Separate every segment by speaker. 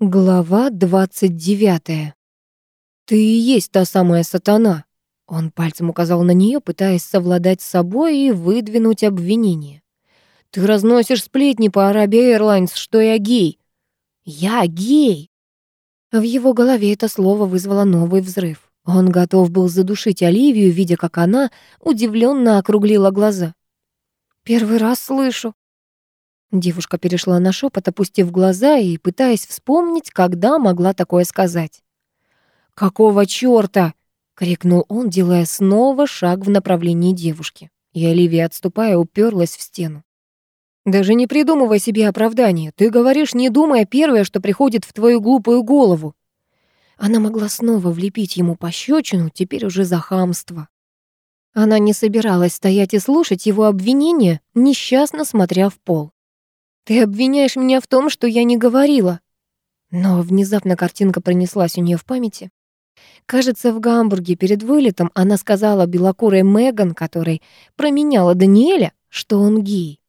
Speaker 1: Глава 29. «Ты и есть та самая сатана!» Он пальцем указал на нее, пытаясь совладать с собой и выдвинуть обвинение. «Ты разносишь сплетни по Арабия Airlines, что я гей!» «Я гей!» В его голове это слово вызвало новый взрыв. Он готов был задушить Оливию, видя, как она удивленно округлила глаза. «Первый раз слышу», Девушка перешла на шепот, опустив глаза и пытаясь вспомнить, когда могла такое сказать. «Какого чёрта?» — крикнул он, делая снова шаг в направлении девушки. И Оливия, отступая, уперлась в стену. «Даже не придумывай себе оправдания. Ты говоришь, не думая первое, что приходит в твою глупую голову». Она могла снова влепить ему пощечину, теперь уже за хамство. Она не собиралась стоять и слушать его обвинения, несчастно смотря в пол. Ты обвиняешь меня в том, что я не говорила. Но внезапно картинка пронеслась у нее в памяти. Кажется, в Гамбурге перед вылетом она сказала белокурой Меган, которой променяла Даниэля, что он гей.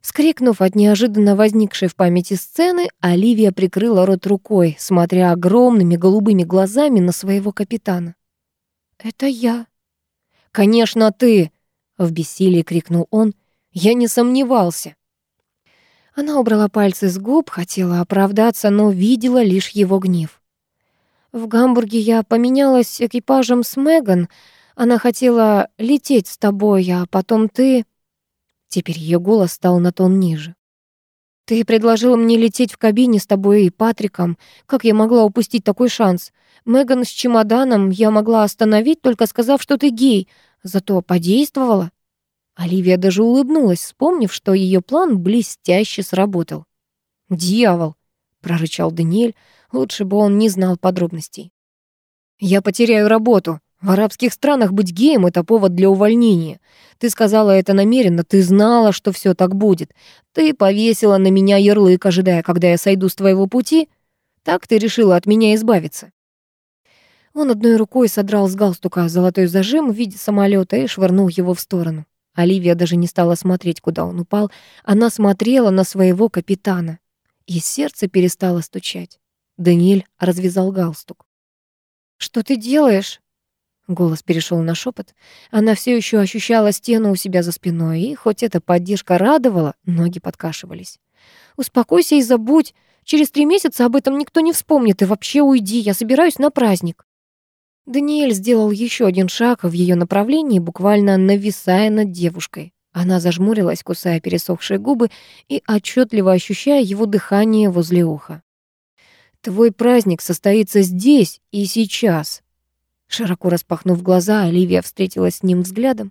Speaker 1: Вскрикнув от неожиданно возникшей в памяти сцены, Оливия прикрыла рот рукой, смотря огромными голубыми глазами на своего капитана. «Это я». «Конечно, ты!» — в бессилии крикнул он. «Я не сомневался». Она убрала пальцы с губ, хотела оправдаться, но видела лишь его гнев. «В Гамбурге я поменялась экипажем с Меган. Она хотела лететь с тобой, а потом ты...» Теперь ее голос стал на тон ниже. «Ты предложила мне лететь в кабине с тобой и Патриком. Как я могла упустить такой шанс? Меган с чемоданом я могла остановить, только сказав, что ты гей. Зато подействовала. Оливия даже улыбнулась, вспомнив, что ее план блестяще сработал. «Дьявол!» — прорычал Даниэль. Лучше бы он не знал подробностей. «Я потеряю работу. В арабских странах быть геем — это повод для увольнения. Ты сказала это намеренно, ты знала, что все так будет. Ты повесила на меня ярлык, ожидая, когда я сойду с твоего пути. Так ты решила от меня избавиться». Он одной рукой содрал с галстука золотой зажим в виде самолета и швырнул его в сторону. Оливия даже не стала смотреть, куда он упал. Она смотрела на своего капитана. И сердце перестало стучать. Даниэль развязал галстук. «Что ты делаешь?» Голос перешел на шепот. Она все еще ощущала стену у себя за спиной, и хоть эта поддержка радовала, ноги подкашивались. «Успокойся и забудь. Через три месяца об этом никто не вспомнит, и вообще уйди, я собираюсь на праздник». Даниэль сделал еще один шаг в ее направлении, буквально нависая над девушкой. Она зажмурилась, кусая пересохшие губы и отчетливо ощущая его дыхание возле уха. «Твой праздник состоится здесь и сейчас». Широко распахнув глаза, Оливия встретилась с ним взглядом.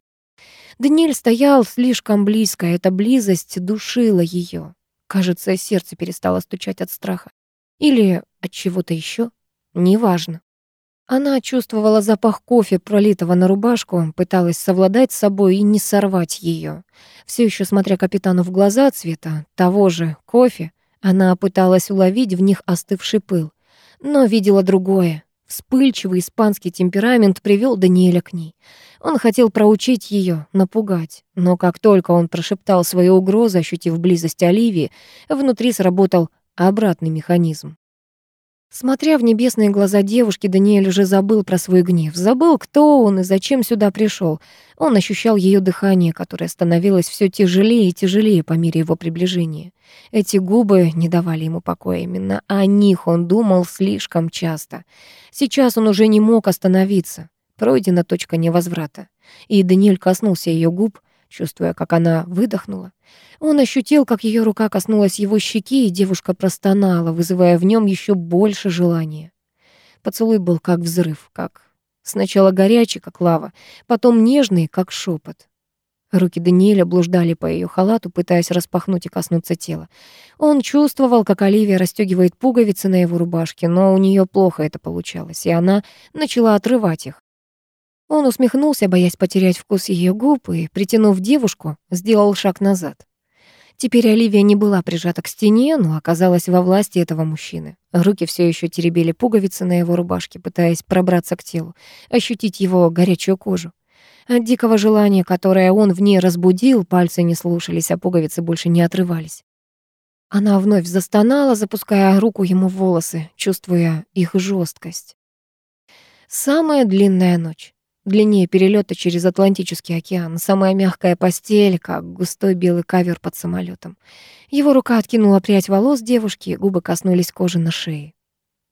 Speaker 1: Даниэль стоял слишком близко, эта близость душила ее. Кажется, сердце перестало стучать от страха. Или от чего-то еще. Неважно. Она чувствовала запах кофе, пролитого на рубашку, пыталась совладать с собой и не сорвать ее. Все еще смотря капитану в глаза цвета того же кофе, она пыталась уловить в них остывший пыл, но видела другое. Вспыльчивый испанский темперамент привел Даниэля к ней. Он хотел проучить ее, напугать, но как только он прошептал свои угрозы, ощутив близость Оливии, внутри сработал обратный механизм. Смотря в небесные глаза девушки, Даниэль уже забыл про свой гнев. Забыл, кто он и зачем сюда пришел. Он ощущал ее дыхание, которое становилось все тяжелее и тяжелее по мере его приближения. Эти губы не давали ему покоя. Именно о них он думал слишком часто. Сейчас он уже не мог остановиться. Пройдена точка невозврата. И Даниэль коснулся ее губ, чувствуя, как она выдохнула. Он ощутил, как ее рука коснулась его щеки, и девушка простонала, вызывая в нем еще больше желания. Поцелуй был как взрыв, как сначала горячий, как лава, потом нежный, как шепот. Руки Даниэля блуждали по ее халату, пытаясь распахнуть и коснуться тела. Он чувствовал, как Оливия расстегивает пуговицы на его рубашке, но у нее плохо это получалось, и она начала отрывать их. Он усмехнулся, боясь потерять вкус ее губ, и, притянув девушку, сделал шаг назад. Теперь Оливия не была прижата к стене, но оказалась во власти этого мужчины. Руки все еще теребили пуговицы на его рубашке, пытаясь пробраться к телу, ощутить его горячую кожу. От дикого желания, которое он в ней разбудил, пальцы не слушались, а пуговицы больше не отрывались. Она вновь застонала, запуская руку ему в волосы, чувствуя их жесткость. Самая длинная ночь. Длиннее перелета через Атлантический океан, самая мягкая постель, как густой белый ковер под самолетом. Его рука откинула прядь волос девушки, губы коснулись кожи на шее.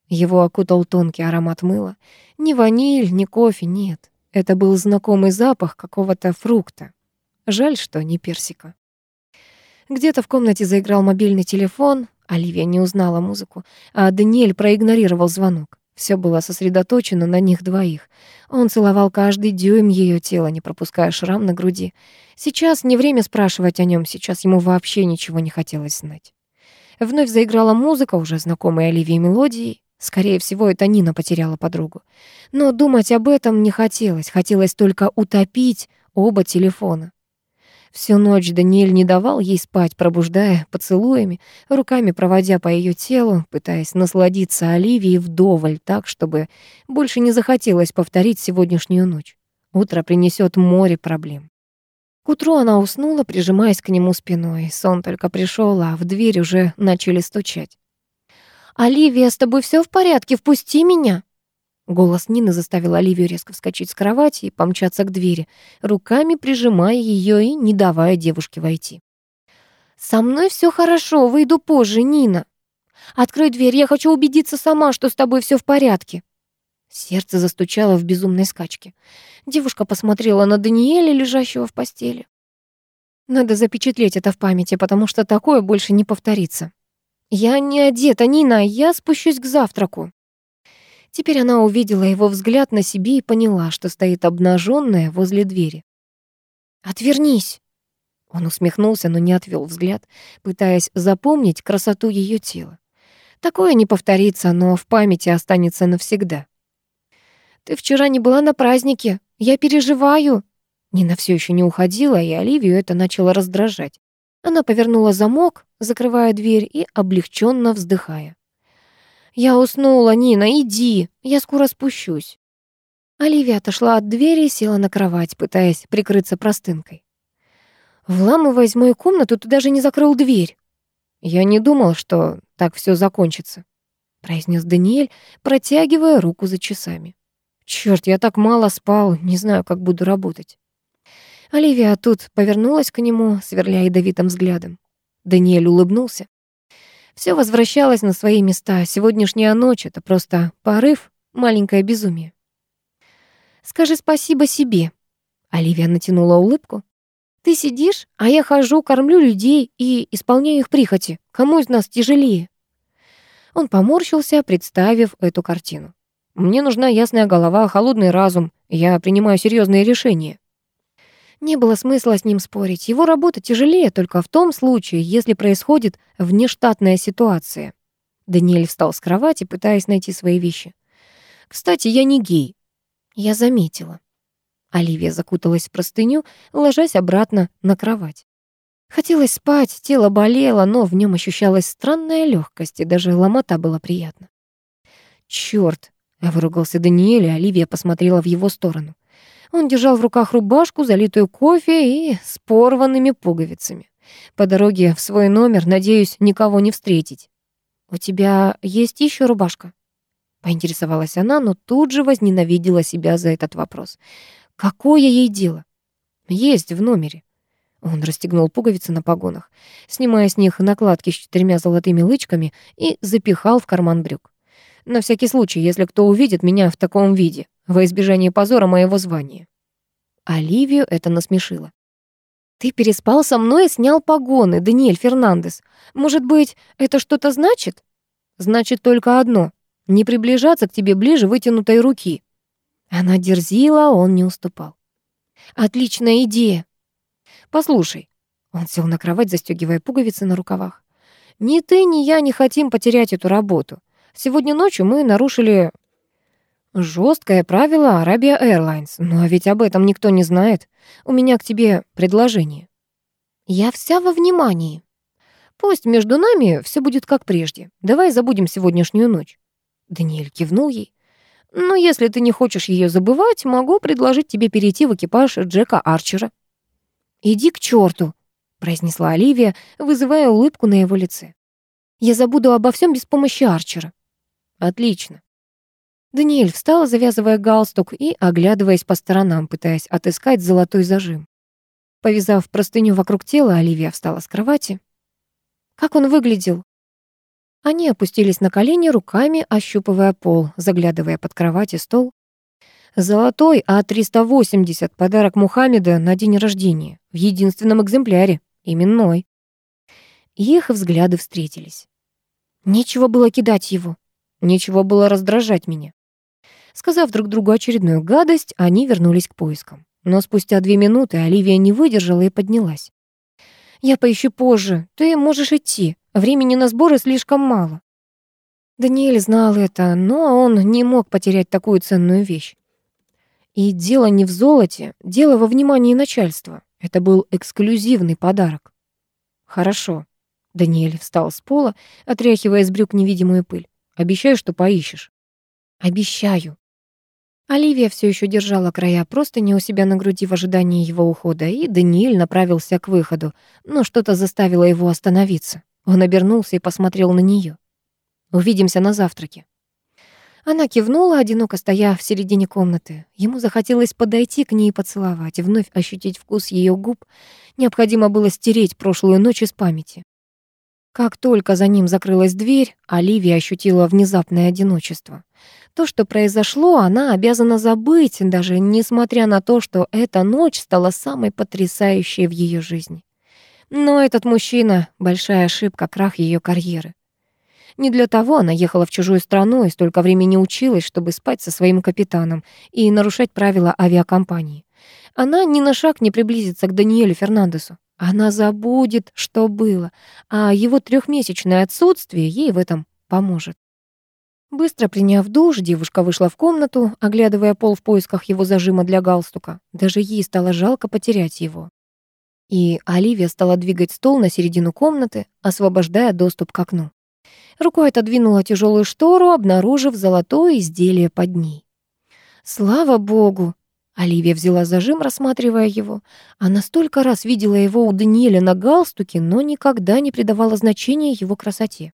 Speaker 1: Его окутал тонкий аромат мыла. Ни ваниль, ни кофе, нет. Это был знакомый запах какого-то фрукта. Жаль, что не персика. Где-то в комнате заиграл мобильный телефон. Оливия не узнала музыку, а Даниэль проигнорировал звонок. Все было сосредоточено на них двоих. Он целовал каждый дюйм ее тела, не пропуская шрам на груди. Сейчас не время спрашивать о нем, сейчас ему вообще ничего не хотелось знать. Вновь заиграла музыка, уже знакомая Оливии мелодии. Скорее всего, это Нина потеряла подругу. Но думать об этом не хотелось, хотелось только утопить оба телефона. Всю ночь Даниэль не давал ей спать, пробуждая поцелуями, руками проводя по ее телу, пытаясь насладиться Оливией вдоволь так, чтобы больше не захотелось повторить сегодняшнюю ночь. Утро принесет море проблем. К утру она уснула, прижимаясь к нему спиной. Сон только пришел, а в дверь уже начали стучать. «Оливия, с тобой все в порядке? Впусти меня!» Голос Нины заставил Оливию резко вскочить с кровати и помчаться к двери, руками прижимая ее и не давая девушке войти. «Со мной все хорошо, выйду позже, Нина. Открой дверь, я хочу убедиться сама, что с тобой все в порядке». Сердце застучало в безумной скачке. Девушка посмотрела на Даниэля, лежащего в постели. Надо запечатлеть это в памяти, потому что такое больше не повторится. «Я не одета, Нина, я спущусь к завтраку». Теперь она увидела его взгляд на себе и поняла, что стоит обнаженная возле двери. «Отвернись!» Он усмехнулся, но не отвел взгляд, пытаясь запомнить красоту ее тела. Такое не повторится, но в памяти останется навсегда. «Ты вчера не была на празднике. Я переживаю». Нина все еще не уходила, и Оливию это начало раздражать. Она повернула замок, закрывая дверь и облегченно вздыхая. «Я уснула, Нина, иди, я скоро спущусь». Оливия отошла от двери и села на кровать, пытаясь прикрыться простынкой. «Вламываясь в мою комнату, ты даже не закрыл дверь». «Я не думал, что так все закончится», — произнес Даниэль, протягивая руку за часами. «Чёрт, я так мало спал, не знаю, как буду работать». Оливия тут повернулась к нему, сверляя ядовитым взглядом. Даниэль улыбнулся. Все возвращалось на свои места. Сегодняшняя ночь — это просто порыв, маленькое безумие. «Скажи спасибо себе», — Оливия натянула улыбку. «Ты сидишь, а я хожу, кормлю людей и исполняю их прихоти. Кому из нас тяжелее?» Он поморщился, представив эту картину. «Мне нужна ясная голова, холодный разум. Я принимаю серьезные решения». Не было смысла с ним спорить. Его работа тяжелее только в том случае, если происходит внештатная ситуация. Даниэль встал с кровати, пытаясь найти свои вещи. «Кстати, я не гей». Я заметила. Оливия закуталась в простыню, ложась обратно на кровать. Хотелось спать, тело болело, но в нем ощущалась странная легкость, и даже ломота была приятна. «Чёрт!» — выругался Даниэль, и Оливия посмотрела в его сторону. Он держал в руках рубашку, залитую кофе и с порванными пуговицами. По дороге в свой номер, надеюсь, никого не встретить. «У тебя есть еще рубашка?» Поинтересовалась она, но тут же возненавидела себя за этот вопрос. «Какое ей дело?» «Есть в номере». Он расстегнул пуговицы на погонах, снимая с них накладки с четырьмя золотыми лычками и запихал в карман брюк. На всякий случай, если кто увидит меня в таком виде во избежание позора моего звания. Оливию это насмешило. «Ты переспал со мной и снял погоны, Даниэль Фернандес. Может быть, это что-то значит?» «Значит только одно — не приближаться к тебе ближе вытянутой руки». Она дерзила, он не уступал. «Отличная идея!» «Послушай». Он сел на кровать, застегивая пуговицы на рукавах. «Ни ты, ни я не хотим потерять эту работу. Сегодня ночью мы нарушили Жесткое правило Arabia Airlines, но ведь об этом никто не знает. У меня к тебе предложение. Я вся во внимании. Пусть между нами все будет как прежде. Давай забудем сегодняшнюю ночь. Даниэль кивнул ей. Но если ты не хочешь ее забывать, могу предложить тебе перейти в экипаж Джека Арчера. Иди к черту, произнесла Оливия, вызывая улыбку на его лице. Я забуду обо всем без помощи Арчера». «Отлично». Даниэль встала, завязывая галстук и оглядываясь по сторонам, пытаясь отыскать золотой зажим. Повязав простыню вокруг тела, Оливия встала с кровати. «Как он выглядел?» Они опустились на колени, руками ощупывая пол, заглядывая под кровать и стол. Золотой А380, подарок Мухаммеда на день рождения, в единственном экземпляре, именной. Их взгляды встретились. Нечего было кидать его, нечего было раздражать меня. Сказав друг другу очередную гадость, они вернулись к поискам. Но спустя две минуты Оливия не выдержала и поднялась. «Я поищу позже, ты можешь идти, времени на сборы слишком мало». Даниэль знал это, но он не мог потерять такую ценную вещь. И дело не в золоте, дело во внимании начальства. Это был эксклюзивный подарок. Хорошо. Даниэль встал с пола, отряхивая из брюк невидимую пыль. Обещаю, что поищешь. Обещаю. Оливия все еще держала края простыни у себя на груди в ожидании его ухода, и Даниэль направился к выходу, но что-то заставило его остановиться. Он обернулся и посмотрел на нее. «Увидимся на завтраке». Она кивнула, одиноко стоя в середине комнаты. Ему захотелось подойти к ней и поцеловать, вновь ощутить вкус ее губ. Необходимо было стереть прошлую ночь из памяти. Как только за ним закрылась дверь, Оливия ощутила внезапное одиночество. То, что произошло, она обязана забыть, даже несмотря на то, что эта ночь стала самой потрясающей в ее жизни. Но этот мужчина — большая ошибка, крах ее карьеры. Не для того она ехала в чужую страну и столько времени училась, чтобы спать со своим капитаном и нарушать правила авиакомпании. Она ни на шаг не приблизится к Даниэлю Фернандесу. Она забудет, что было, а его трехмесячное отсутствие ей в этом поможет. Быстро приняв душ, девушка вышла в комнату, оглядывая пол в поисках его зажима для галстука. Даже ей стало жалко потерять его. И Оливия стала двигать стол на середину комнаты, освобождая доступ к окну. Рукой отодвинула тяжелую штору, обнаружив золотое изделие под ней. «Слава богу!» Оливия взяла зажим, рассматривая его. Она столько раз видела его у Даниэля на галстуке, но никогда не придавала значения его красоте.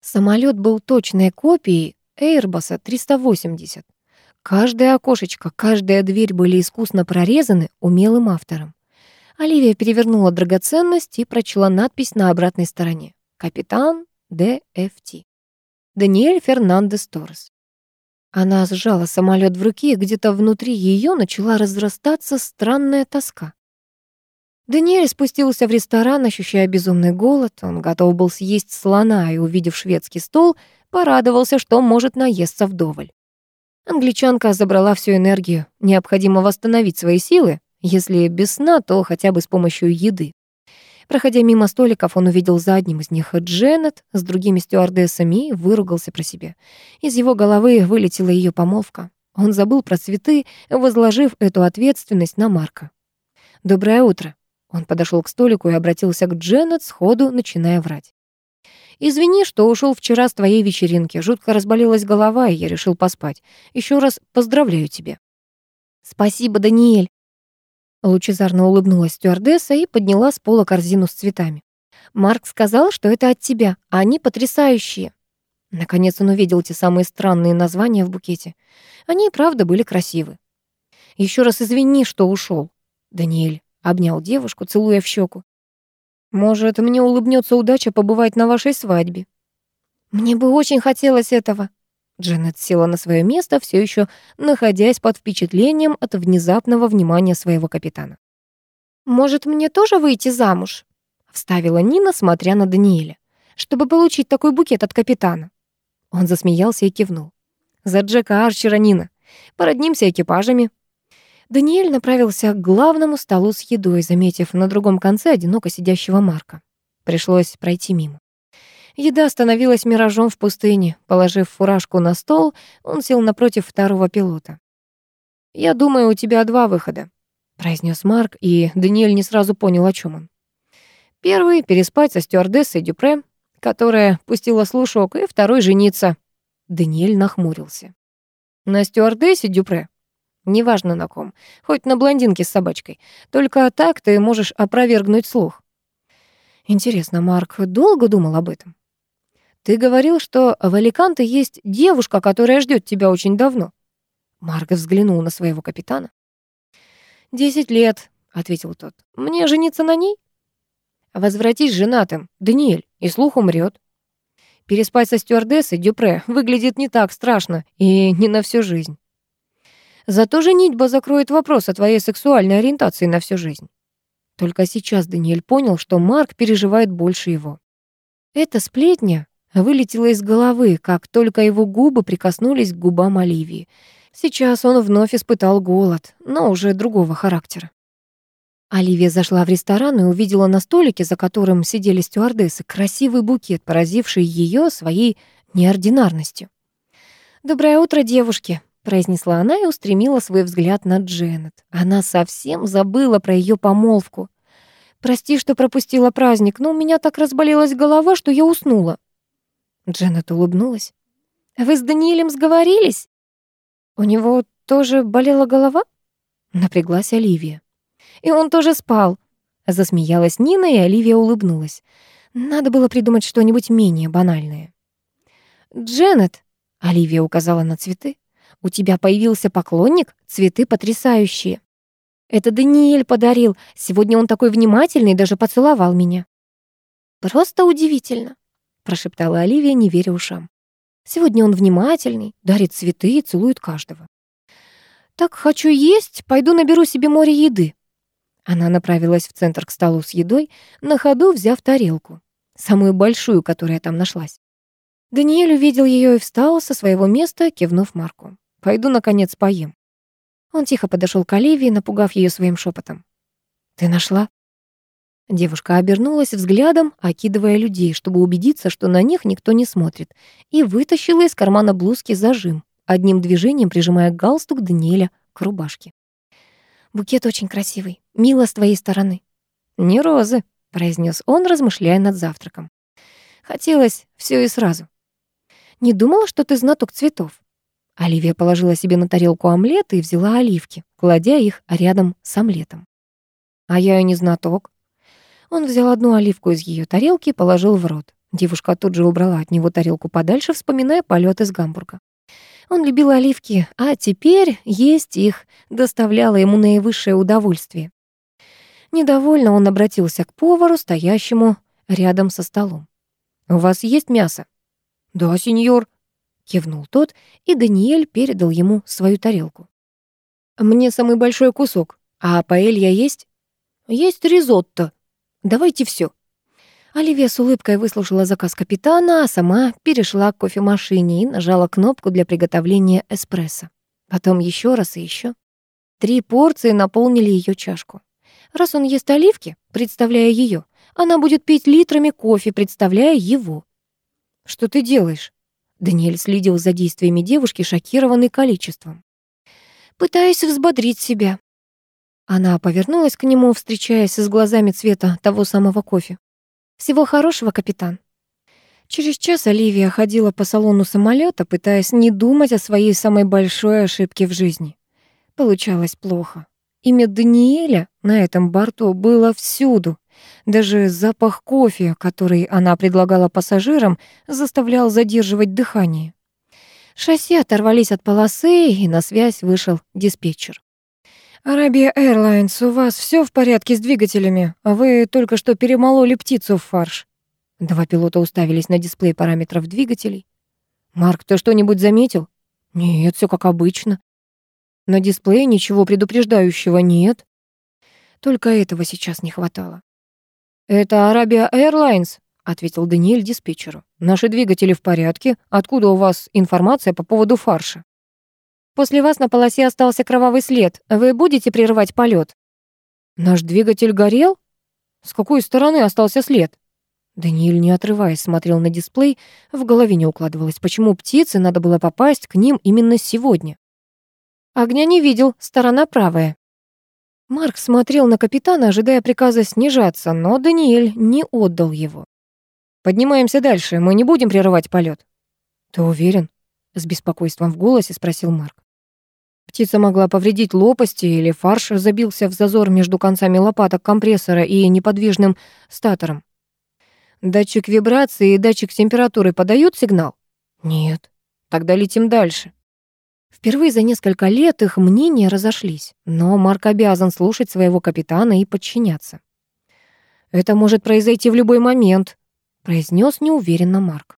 Speaker 1: Самолет был точной копией Airbus 380. Каждое окошечко, каждая дверь были искусно прорезаны умелым автором. Оливия перевернула драгоценность и прочла надпись на обратной стороне. «Капитан ДФТ. Даниэль Фернандес Торрес. Она сжала самолет в руке, и где-то внутри ее начала разрастаться странная тоска. Даниэль спустился в ресторан, ощущая безумный голод. Он готов был съесть слона и, увидев шведский стол, порадовался, что может наесться вдоволь. Англичанка забрала всю энергию. Необходимо восстановить свои силы, если без сна, то хотя бы с помощью еды. Проходя мимо столиков, он увидел за одним из них Дженнет с другими стюардессами и выругался про себя. Из его головы вылетела ее помолвка. Он забыл про цветы, возложив эту ответственность на Марка. «Доброе утро». Он подошел к столику и обратился к Дженнет, сходу начиная врать. «Извини, что ушел вчера с твоей вечеринки. Жутко разболелась голова, и я решил поспать. Еще раз поздравляю тебя». «Спасибо, Даниэль. Лучезарно улыбнулась стюардесса и подняла с пола корзину с цветами. «Марк сказал, что это от тебя, а они потрясающие». Наконец он увидел те самые странные названия в букете. Они и правда были красивы. Еще раз извини, что ушел. Даниэль обнял девушку, целуя в щеку. «Может, мне улыбнется удача побывать на вашей свадьбе?» «Мне бы очень хотелось этого», Дженнет села на свое место, все еще находясь под впечатлением от внезапного внимания своего капитана. «Может, мне тоже выйти замуж?» — вставила Нина, смотря на Даниэля, «чтобы получить такой букет от капитана». Он засмеялся и кивнул. «За Джека Арчера, Нина. Породнимся экипажами». Даниэль направился к главному столу с едой, заметив на другом конце одиноко сидящего Марка. Пришлось пройти мимо. Еда становилась миражом в пустыне. Положив фуражку на стол, он сел напротив второго пилота. «Я думаю, у тебя два выхода», — произнес Марк, и Даниэль не сразу понял, о чем он. Первый — переспать со стюардессой Дюпре, которая пустила слушок, и второй — жениться. Даниэль нахмурился. «На стюардессе Дюпре?» «Неважно на ком, хоть на блондинке с собачкой. Только так ты можешь опровергнуть слух». Интересно, Марк долго думал об этом? Ты говорил, что в Аликанте есть девушка, которая ждет тебя очень давно. Марк взглянул на своего капитана. «Десять лет», — ответил тот. «Мне жениться на ней?» «Возвратись женатым, Даниэль, и слух умрет. Переспать со стюардессой Дюпре выглядит не так страшно и не на всю жизнь. Зато женитьба закроет вопрос о твоей сексуальной ориентации на всю жизнь. Только сейчас Даниэль понял, что Марк переживает больше его. Эта сплетня вылетела из головы, как только его губы прикоснулись к губам Оливии. Сейчас он вновь испытал голод, но уже другого характера. Оливия зашла в ресторан и увидела на столике, за которым сидели стюардессы, красивый букет, поразивший ее своей неординарностью. «Доброе утро, девушки», — произнесла она и устремила свой взгляд на Дженнет. Она совсем забыла про ее помолвку. «Прости, что пропустила праздник, но у меня так разболелась голова, что я уснула». Дженнет улыбнулась. «Вы с Даниэлем сговорились? У него тоже болела голова?» Напряглась Оливия. И он тоже спал. Засмеялась Нина, и Оливия улыбнулась. Надо было придумать что-нибудь менее банальное. «Дженнет», — Оливия указала на цветы, «у тебя появился поклонник, цветы потрясающие». «Это Даниэль подарил. Сегодня он такой внимательный, даже поцеловал меня». «Просто удивительно», — прошептала Оливия, не веря ушам. «Сегодня он внимательный, дарит цветы и целует каждого». «Так хочу есть, пойду наберу себе море еды», она направилась в центр к столу с едой, на ходу взяв тарелку, самую большую, которая там нашлась. Даниэль увидел ее и встал со своего места, кивнув Марку. «Пойду, наконец, поем». Он тихо подошел к Оливии, напугав ее своим шепотом. «Ты нашла?» Девушка обернулась взглядом, окидывая людей, чтобы убедиться, что на них никто не смотрит, и вытащила из кармана блузки зажим, одним движением прижимая галстук Даниэля к рубашке. Букет очень красивый. Мило с твоей стороны». «Не розы», — произнес он, размышляя над завтраком. Хотелось все и сразу. «Не думала, что ты знаток цветов?» Оливия положила себе на тарелку омлет и взяла оливки, кладя их рядом с омлетом. «А я и не знаток». Он взял одну оливку из ее тарелки и положил в рот. Девушка тут же убрала от него тарелку подальше, вспоминая полет из Гамбурга. Он любил оливки, а теперь есть их доставляло ему наивысшее удовольствие. Недовольно он обратился к повару, стоящему рядом со столом. «У вас есть мясо?» «Да, сеньор», — кивнул тот, и Даниэль передал ему свою тарелку. «Мне самый большой кусок. А паэлья есть?» «Есть ризотто. Давайте все. Оливия с улыбкой выслушала заказ капитана, а сама перешла к кофемашине и нажала кнопку для приготовления эспрессо. Потом еще раз и еще. Три порции наполнили ее чашку. Раз он ест оливки, представляя ее, она будет пить литрами кофе, представляя его. «Что ты делаешь?» Даниэль следил за действиями девушки, шокированный количеством. «Пытаюсь взбодрить себя». Она повернулась к нему, встречаясь с глазами цвета того самого кофе. Всего хорошего, капитан. Через час Оливия ходила по салону самолета, пытаясь не думать о своей самой большой ошибке в жизни. Получалось плохо. Имя Даниэля на этом борту было всюду. Даже запах кофе, который она предлагала пассажирам, заставлял задерживать дыхание. Шасси оторвались от полосы, и на связь вышел диспетчер. «Арабия Airlines, у вас все в порядке с двигателями? Вы только что перемололи птицу в фарш». Два пилота уставились на дисплей параметров двигателей. «Марк, ты что-нибудь заметил?» «Нет, все как обычно». «На дисплее ничего предупреждающего нет». Только этого сейчас не хватало. «Это Арабия Airlines», — ответил Даниэль диспетчеру. «Наши двигатели в порядке. Откуда у вас информация по поводу фарша?» После вас на полосе остался кровавый след. Вы будете прерывать полет? Наш двигатель горел? С какой стороны остался след? Даниэль, не отрываясь, смотрел на дисплей. В голове не укладывалось, почему птице надо было попасть к ним именно сегодня. Огня не видел, сторона правая. Марк смотрел на капитана, ожидая приказа снижаться, но Даниэль не отдал его. «Поднимаемся дальше, мы не будем прерывать полет. «Ты уверен?» — с беспокойством в голосе спросил Марк. Птица могла повредить лопасти или фарш забился в зазор между концами лопаток компрессора и неподвижным статором. Датчик вибрации и датчик температуры подают сигнал? Нет. Тогда летим дальше. Впервые за несколько лет их мнения разошлись, но Марк обязан слушать своего капитана и подчиняться. «Это может произойти в любой момент», — произнес неуверенно Марк.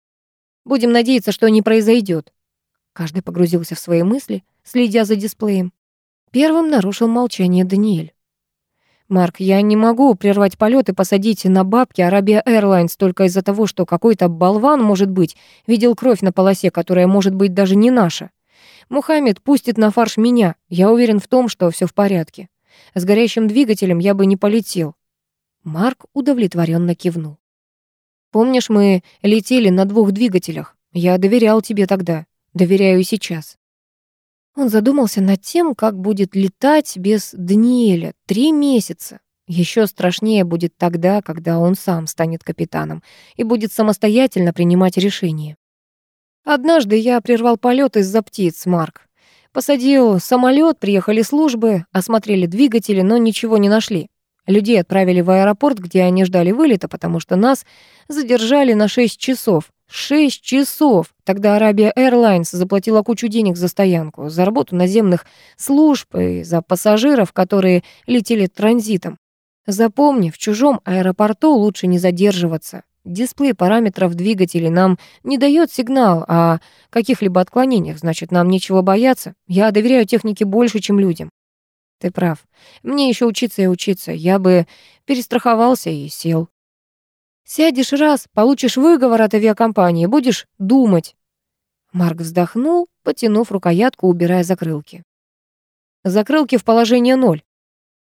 Speaker 1: «Будем надеяться, что не произойдет». Каждый погрузился в свои мысли, следя за дисплеем. Первым нарушил молчание Даниэль. «Марк, я не могу прервать полет и посадить на бабки Арабия Airlines только из-за того, что какой-то болван, может быть, видел кровь на полосе, которая может быть даже не наша. Мухаммед пустит на фарш меня. Я уверен в том, что все в порядке. С горящим двигателем я бы не полетел». Марк удовлетворенно кивнул. «Помнишь, мы летели на двух двигателях? Я доверял тебе тогда. Доверяю сейчас. Он задумался над тем, как будет летать без Даниэля три месяца. Еще страшнее будет тогда, когда он сам станет капитаном и будет самостоятельно принимать решения. Однажды я прервал полет из-за птиц, Марк. Посадил самолет, приехали службы, осмотрели двигатели, но ничего не нашли. Людей отправили в аэропорт, где они ждали вылета, потому что нас задержали на 6 часов. Шесть часов! Тогда Арабия Airlines заплатила кучу денег за стоянку, за работу наземных служб и за пассажиров, которые летели транзитом. Запомни, в чужом аэропорту лучше не задерживаться. Дисплей параметров двигателей нам не дает сигнал о каких-либо отклонениях, значит, нам нечего бояться. Я доверяю технике больше, чем людям. Ты прав. Мне еще учиться и учиться. Я бы перестраховался и сел. Сядешь раз, получишь выговор от авиакомпании, будешь думать». Марк вздохнул, потянув рукоятку, убирая закрылки. «Закрылки в положение ноль»,